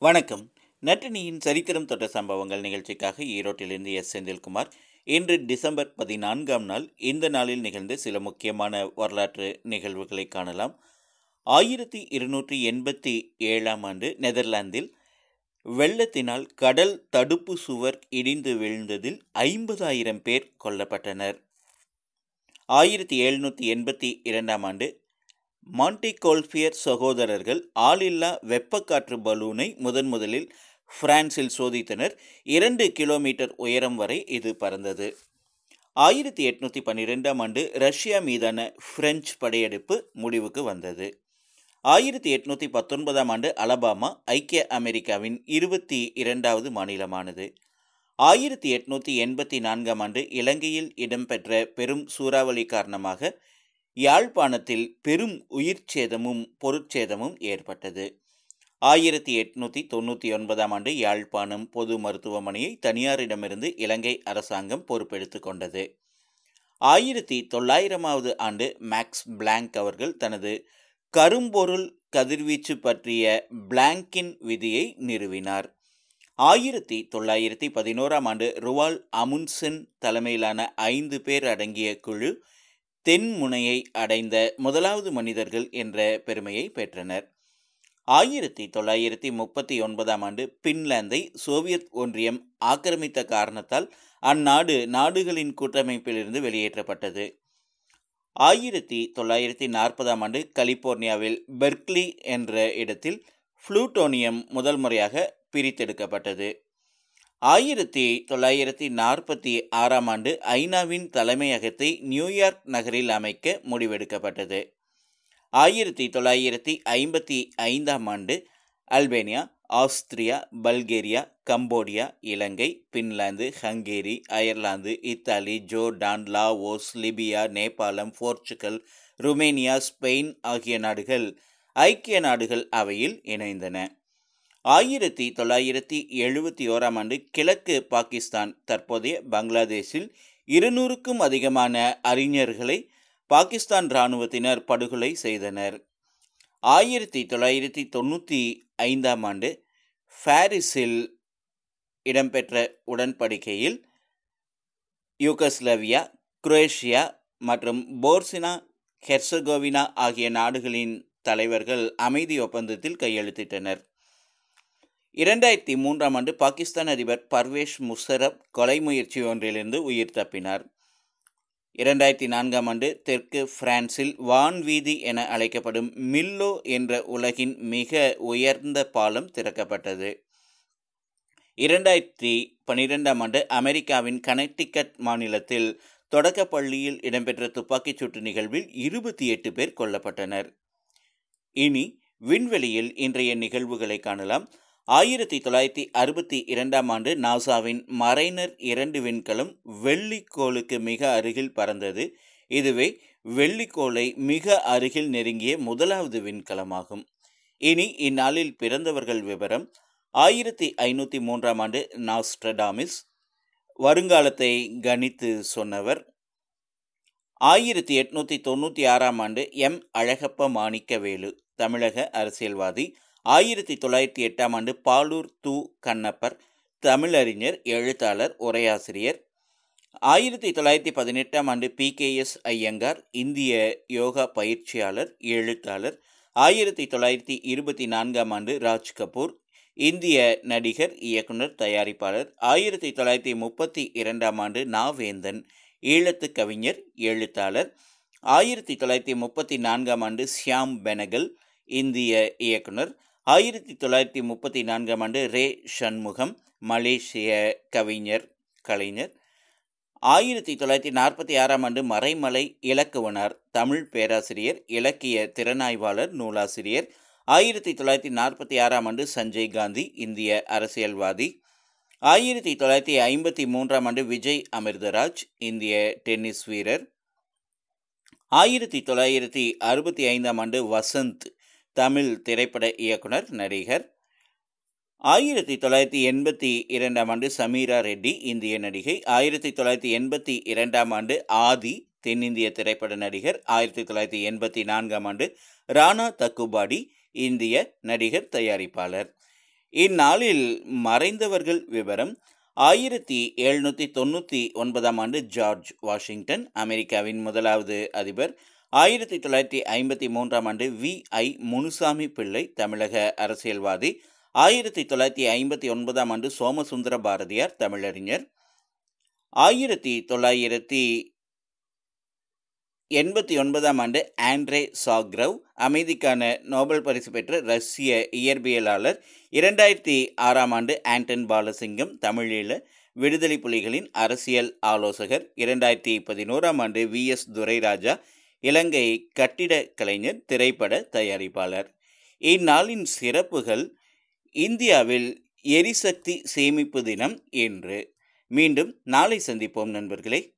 வணக்கம். நட்டினியின் சரித்திரம் தொட்ட சம்பவங்கள் நிகழ்ச்சிக்காக ஈரோட்டிலிருந்து எஸ். செந்தில்குமார். இன்று டிசம்பர் பதினான்காம் நாள் இந்த நாளில் நிகழ்ந்த சில முக்கியமான வரலாற்று நிகழ்வுகளை காணலாம். ஆயிரத்தி இருநூற்றி எண்பத்தி ஏழாம் ஆண்டு நெதர்லாந்தில் வெள்ளத்தினால் கடல் தடுப்பு சுவர் இடிந்து விழுந்ததில் ஐம்பதாயிரம் பேர் கொல்லப்பட்டனர். ஆயிரத்தி எழுநூற்றி எண்பத்தி இரண்டாம் ஆண்டு மாண்டிகோல்ஃபியர் சகோதரர்கள் ஆளில்லா வெப்பக்காற்று பலூனை முதன் முதலில் பிரான்சில் சோதித்தனர். இரண்டு கிலோமீட்டர் உயரம் வரை இது பறந்தது. ஆயிரத்தி எட்நூற்றி பன்னிரெண்டாம் ஆண்டு ரஷ்யா மீதான பிரெஞ்சு படையெடுப்பு முடிவுக்கு வந்தது. ஆயிரத்தி எட்நூற்றி பத்தொன்பதாம் ஆண்டு அலபாமா ஐக்கிய அமெரிக்காவின் இருபத்தி இரண்டாவது மாநிலமானது. ஆயிரத்தி எட்நூற்றி எண்பத்தி நான்காம் ஆண்டு இலங்கையில் இடம்பெற்ற பெரும் சூறாவளி காரணமாக யாழ்ப்பாணத்தில் பெரும் உயிர் சேதமும் பொருட்சேதமும் ஏற்பட்டது. ஆயிரத்தி எட்நூற்றி தொண்ணூற்றி ஒன்பதாம் ஆண்டு யாழ்ப்பாணம் பொது மருத்துவமனையை தனியாரிடமிருந்து இலங்கை அரசாங்கம் பொறுப்பெடுத்து கொண்டது. ஆயிரத்தி தொள்ளாயிரமாவது ஆண்டு மேக்ஸ் பிளாங்க் அவர்கள் தனது கரும்பொருள் கதிர்வீச்சு பற்றிய பிளாங்கின் விதியை நிறுவினார். ஆயிரத்தி தொள்ளாயிரத்தி பதினோராம் ஆண்டு ருவால் அமுன்சென் தலைமையிலான ஐந்து பேர் அடங்கிய குழு தென்முனையை அடைந்த முதலாவது மனிதர்கள் என்ற பெருமையை பெற்றனர். ஆயிரத்தி தொள்ளாயிரத்தி முப்பத்தி ஒன்பதாம் ஆண்டு பின்லாந்தை சோவியத் ஒன்றியம் ஆக்கிரமித்த காரணத்தால் அந்நாடு நாடுகளின் கூட்டமைப்பிலிருந்து வெளியேற்றப்பட்டது. ஆயிரத்தி தொள்ளாயிரத்தி நாற்பதாம் ஆண்டு கலிபோர்னியாவில் பெர்க்லி என்ற இடத்தில் புளூட்டோனியம் முதல் முறையாக பிரித்தெடுக்கப்பட்டது. ஆயிரத்தி தொள்ளாயிரத்தி நாற்பத்தி ஆறாம் ஆண்டு ஐநாவின் தலைமையகத்தை நியூயார்க் நகரில் அமைக்க முடிவெடுக்கப்பட்டது. ஆயிரத்தி தொள்ளாயிரத்தி ஐம்பத்தி ஐந்தாம் ஆண்டு Albania Austria Bulgaria Cambodia Ilankai Finland Hungary Ireland Italy Jordan Laos Libya Nepal Portugal Romania Spain ஆகிய நாடுகள் ஐக்கிய நாடுகள் அவையில் இணைந்தன. ஆயிரத்தி தொள்ளாயிரத்தி எழுபத்தி ஓராம் ஆண்டு கிழக்கு பாகிஸ்தான் தற்போதைய பங்களாதேஷில் இருநூறுக்கும் அதிகமான அறிஞர்களை பாகிஸ்தான் இராணுவத்தினர் படுகொலை செய்தனர். ஆயிரத்தி தொள்ளாயிரத்தி தொண்ணூற்றி ஐந்தாம் ஆண்டு பாரிஸில் இடம்பெற்ற உடன்படிக்கையில் யூகஸ்லவியா குரேஷியா மற்றும் போர்சினா ஹெர்சகோவினா ஆகிய நாடுகளின் தலைவர்கள் அமைதி ஒப்பந்தத்தில் கையெழுத்திட்டனர். இரண்டாயிரத்தி மூன்றாம் ஆண்டு பாகிஸ்தான் அதிபர் பர்வேஷ் முஷரப் கொலை முயற்சி ஒன்றிலிருந்து உயிர் தப்பினார். இரண்டாயிரத்தி நான்காம் ஆண்டு தெற்கு பிரான்சில் வான்வீதி என அழைக்கப்படும் மில்லோ என்ற உலகின் மிக உயர்ந்த பாலம் திறக்கப்பட்டது. இரண்டாயிரத்தி பன்னிரெண்டாம் ஆண்டு அமெரிக்காவின் கனெக்டிகட் மாநிலத்தில் தொடக்க பள்ளியில் இடம்பெற்ற துப்பாக்கிச் சூட்டு நிகழ்வில் இருபத்தி எட்டு பேர் கொல்லப்பட்டனர். இனி விண்வெளியில் இன்றைய நிகழ்வுகளை காணலாம். ஆயிரத்தி தொள்ளாயிரத்தி அறுபத்தி இரண்டாம் ஆண்டு நாசாவின் மரைனர் இரண்டு விண்கலம் வெள்ளிக்கோளுக்கு மிக அருகில் பறந்தது. இதுவே வெள்ளிக்கோளை மிக அருகில் நெருங்கிய முதலாவது விண்கலமாகும். இனி இந்நாளில் பிறந்தவர்கள் விவரம். ஆயிரத்தி ஐநூற்றி மூன்றாம் ஆண்டு நாஸ்ட்ரடாமிஸ் வருங்காலத்தை கணித்து சொன்னவர். ஆயிரத்தி எட்நூற்றி தொண்ணூற்றி ஆறாம் ஆண்டு எம். அழகப்ப மாணிக்கவேலு தமிழக அரசியல்வாதி. ஆயிரத்தி தொள்ளாயிரத்தி எட்டாம் ஆண்டு பாலூர் து கண்ணப்பர் தமிழறிஞர் எழுத்தாளர் உரையாசிரியர். ஆயிரத்தி தொள்ளாயிரத்தி பதினெட்டாம் ஆண்டு பி கே எஸ் ஐயங்கார் இந்திய யோகா பயிற்சியாளர் எழுத்தாளர். ஆயிரத்தி தொள்ளாயிரத்தி இருபத்தி நான்காம் ஆண்டு ராஜ் கபூர் இந்திய நடிகர் இயக்குனர் தயாரிப்பாளர். ஆயிரத்தி தொள்ளாயிரத்தி முப்பத்தி இரண்டாம் ஆண்டு நாவேந்தன் ஈழத்து கவிஞர் எழுத்தாளர். ஆயிரத்தி தொள்ளாயிரத்தி முப்பத்தி நான்காம் ஆண்டு ஷியாம் பெனகல் இந்திய இயக்குனர். ஆயிரத்தி தொள்ளாயிரத்தி முப்பத்தி நான்காம் ஆண்டு ரே ஷண்முகம் மலேசிய கவிஞர் கலைஞர். ஆயிரத்தி தொள்ளாயிரத்தி நாற்பத்தி ஆறாம் ஆண்டு மறைமலை இலக்குவனார் தமிழ் பேராசிரியர் இலக்கிய திறனாய்வாளர் நூலாசிரியர். ஆயிரத்தி தொள்ளாயிரத்தி நாற்பத்தி ஆறாம் ஆண்டு சஞ்சய் காந்தி இந்திய அரசியல்வாதி. ஆயிரத்தி தொள்ளாயிரத்தி ஐம்பத்தி மூன்றாம் ஆண்டு விஜய் அமிர்தராஜ் இந்திய டென்னிஸ் வீரர். ஆயிரத்தி தொள்ளாயிரத்தி அறுபத்தி ஐந்தாம் ஆண்டு வசந்த் தமிழ் திரைப்பட இயக்குனர் நடிகர். ஆயிரத்தி தொள்ளாயிரத்தி எண்பத்தி இரண்டாம் ஆண்டு சமீரா ரெட்டி இந்திய நடிகை. ஆயிரத்தி தொள்ளாயிரத்தி எண்பத்தி இரண்டாம் ஆண்டு ஆதி தென்னிந்திய திரைப்பட நடிகர். ஆயிரத்தி தொள்ளாயிரத்தி எண்பத்தி நான்காம் ஆண்டு ராணா தக்குபாடி இந்திய நடிகர் தயாரிப்பாளர். இந்நாளில் மறைந்தவர்கள் விவரம் ஆயிரத்தி எழுநூற்றி தொண்ணூற்றி ஒன்பதாம் ஆண்டு ஜார்ஜ் வாஷிங்டன் அமெரிக்காவின் முதலாவது அதிபர். ஆயிரத்தி தொள்ளாயிரத்தி ஐம்பத்தி மூன்றாம் ஆண்டு வி. ஐ. முனுசாமி பிள்ளை தமிழக அரசியல்வாதி. ஆயிரத்தி தொள்ளாயிரத்தி ஐம்பத்தி ஒன்பதாம் ஆண்டு சோமசுந்தர பாரதியார் தமிழறிஞர். ஆயிரத்தி தொள்ளாயிரத்தி எண்பத்தி ஒன்பதாம் ஆண்டு ஆண்ட்ரே சாக்ரவ் அமைதிக்கான நோபல் பரிசு பெற்ற ரஷ்ய இயற்பியலாளர். இரண்டாயிரத்தி ஆறாம் ஆண்டு ஆண்டன் பாலசிங்கம் தமிழீழ விடுதலை புலிகளின் அரசியல் ஆலோசகர். இரண்டாயிரத்தி பதினோராம் ஆண்டு வி. எஸ். துரைராஜா இலங்கை கட்டிடக் கலைஞர் திரைப்பட தயாரிப்பாளர். இந்நாளின் சிறப்புகள் இந்தியாவில் எரிசக்தி சேமிப்பு தினம் என்று. மீண்டும் நாளை சந்திப்போம் நண்பர்களே.